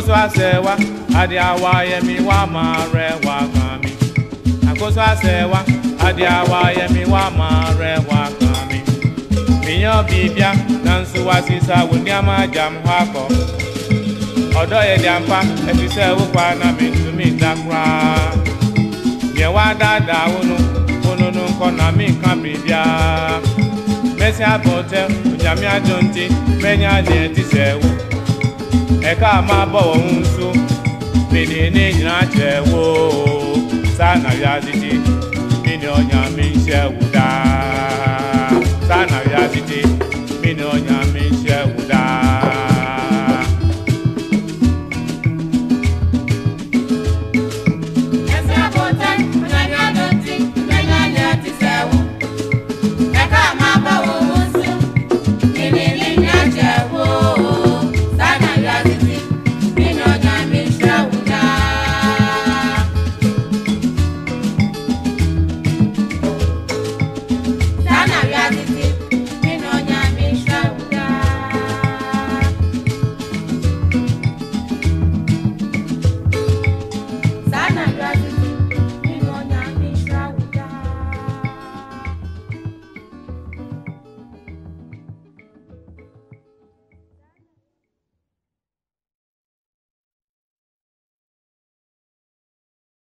akoso asewa adi awa yemi wa ma re kan ma kan mi miyan bibia na nsuwa sisa wo ni ma jam ho akọ ọdọ yẹ di ampa na mi ntumi da kura yẹ wa nkọ na mi nkan bibia nti ẹ̀ka máa bọ̀wọ̀ ń so mìíní ní ìrántẹ̀ wo sànà yá títí mìíní ọ̀yàn mi ń ṣẹ́wù dáa sànà yá